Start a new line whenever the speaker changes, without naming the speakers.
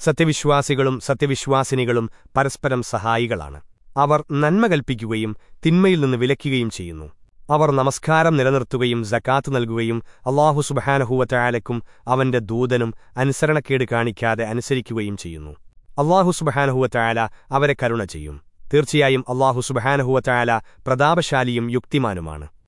സത്യവിശ്വാസികളും സത്യവിശ്വാസിനികളും പരസ്പരം സഹായികളാണ്. അവർ നന്മ കൽപ്പിക്കുകയും തിന്മയിൽ നിന്ന് വിലക്കുകയും ചെയ്യുന്നു. അവർ നമസ്കാരം നിലനിർത്തുകയും ജക്കാത്ത് നൽകുകയും അള്ളാഹു സുബഹാനഹുവറ്റായാലക്കും അവന്റെ ദൂതനും അനുസരണക്കേട് കാണിക്കാതെ അനുസരിക്കുകയും ചെയ്യുന്നു. അള്ളാഹു സുബഹാനഹുവറ്റായാല അവരെ കരുണ ചെയ്യും. തീർച്ചയായും അള്ളാഹു സുബഹാനഹുവറ്റായാല പ്രതാപശാലിയും യുക്തിമാനുമാണ്.